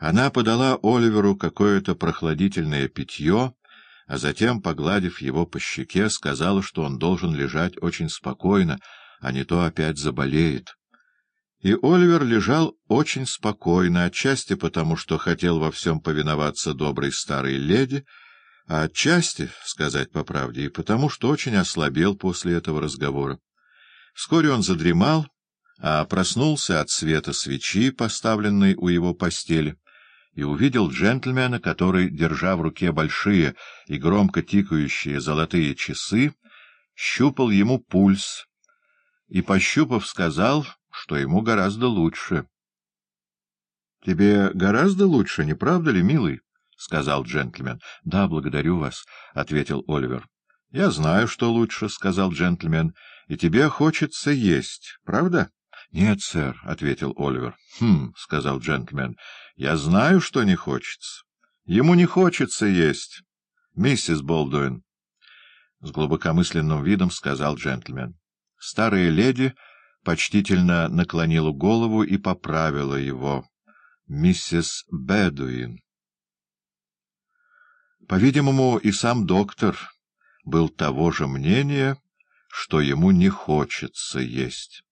Она подала Оливеру какое-то прохладительное питье, а затем, погладив его по щеке, сказала, что он должен лежать очень спокойно, а не то опять заболеет. И Оливер лежал очень спокойно, отчасти потому, что хотел во всем повиноваться доброй старой леди, а отчасти, сказать по правде, и потому, что очень ослабел после этого разговора. Вскоре он задремал, а проснулся от света свечи, поставленной у его постели, и увидел джентльмена, который, держа в руке большие и громко тикающие золотые часы, щупал ему пульс и, пощупав, сказал, что ему гораздо лучше. — Тебе гораздо лучше, не правда ли, милый? — сказал джентльмен. — Да, благодарю вас, — ответил Оливер. — Я знаю, что лучше, — сказал джентльмен, — и тебе хочется есть, правда? — Нет, сэр, — ответил Оливер. — Хм, — сказал джентльмен, — я знаю, что не хочется. Ему не хочется есть. Миссис Болдуин. С глубокомысленным видом сказал джентльмен. Старая леди почтительно наклонила голову и поправила его. Миссис Бедуин. По-видимому, и сам доктор был того же мнения, что ему не хочется есть. —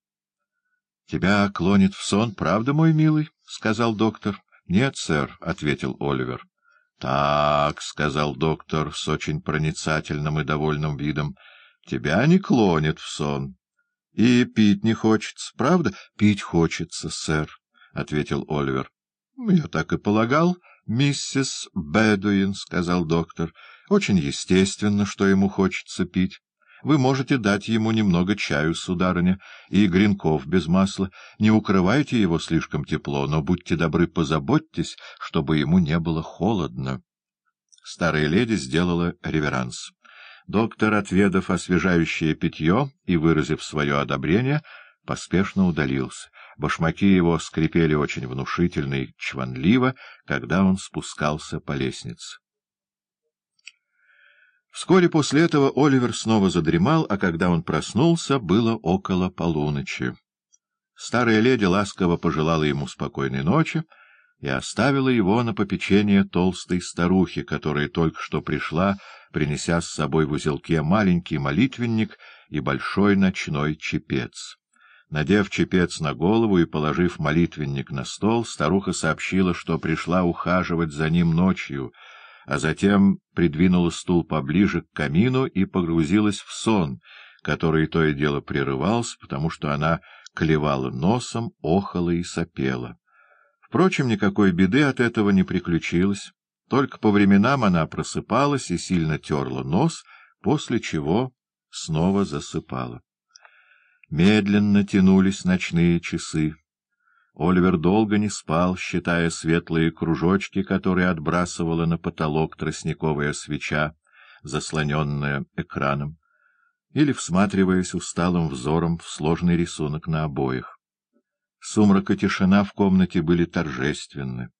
Тебя клонит в сон, правда, мой милый? — сказал доктор. — Нет, сэр, — ответил Оливер. — Так, — сказал доктор с очень проницательным и довольным видом, — тебя не клонит в сон. — И пить не хочется, правда? — Пить хочется, сэр, — ответил Оливер. — Я так и полагал, миссис Бедуин, — сказал доктор. — Очень естественно, что ему хочется пить. Вы можете дать ему немного чаю, сударыня, и гренков без масла. Не укрывайте его слишком тепло, но будьте добры, позаботьтесь, чтобы ему не было холодно. Старая леди сделала реверанс. Доктор, отведав освежающее питье и выразив свое одобрение, поспешно удалился. Башмаки его скрипели очень внушительно и чванливо, когда он спускался по лестнице. Вскоре после этого Оливер снова задремал, а когда он проснулся, было около полуночи. Старая леди ласково пожелала ему спокойной ночи и оставила его на попечение толстой старухи, которая только что пришла, принеся с собой в узелке маленький молитвенник и большой ночной чепец. Надев чепец на голову и положив молитвенник на стол, старуха сообщила, что пришла ухаживать за ним ночью, а затем придвинула стул поближе к камину и погрузилась в сон, который то и дело прерывался, потому что она клевала носом, охала и сопела. Впрочем, никакой беды от этого не приключилось. Только по временам она просыпалась и сильно терла нос, после чего снова засыпала. Медленно тянулись ночные часы. Оливер долго не спал, считая светлые кружочки, которые отбрасывала на потолок тростниковая свеча, заслоненная экраном, или всматриваясь усталым взором в сложный рисунок на обоих. Сумрак и тишина в комнате были торжественны.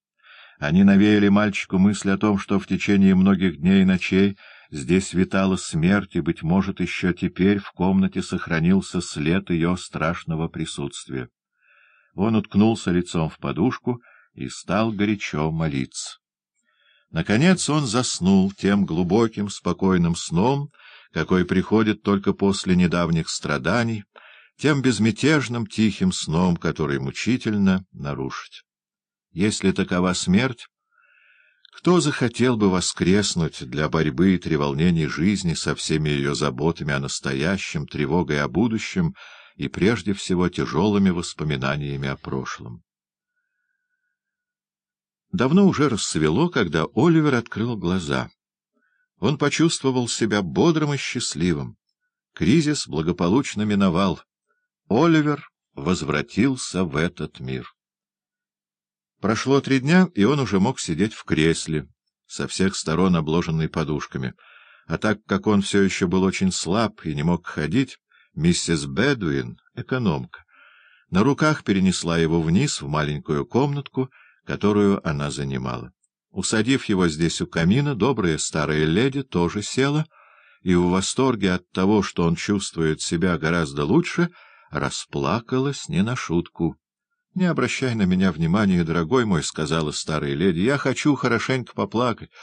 Они навеяли мальчику мысль о том, что в течение многих дней и ночей Здесь витала смерть, и, быть может, еще теперь в комнате сохранился след ее страшного присутствия. Он уткнулся лицом в подушку и стал горячо молиться. Наконец он заснул тем глубоким, спокойным сном, какой приходит только после недавних страданий, тем безмятежным, тихим сном, который мучительно нарушить. Если такова смерть, кто захотел бы воскреснуть для борьбы и треволнений жизни со всеми ее заботами о настоящем, тревогой о будущем и, прежде всего, тяжелыми воспоминаниями о прошлом? Давно уже рассвело, когда Оливер открыл глаза. Он почувствовал себя бодрым и счастливым. Кризис благополучно миновал. Оливер возвратился в этот мир. Прошло три дня, и он уже мог сидеть в кресле, со всех сторон обложенный подушками. А так как он все еще был очень слаб и не мог ходить, миссис Бедуин, экономка, на руках перенесла его вниз в маленькую комнатку, которую она занимала. Усадив его здесь у камина, добрая старая леди тоже села, и в восторге от того, что он чувствует себя гораздо лучше, расплакалась не на шутку. Не обращай на меня внимания, дорогой мой, — сказала старая леди. — Я хочу хорошенько поплакать.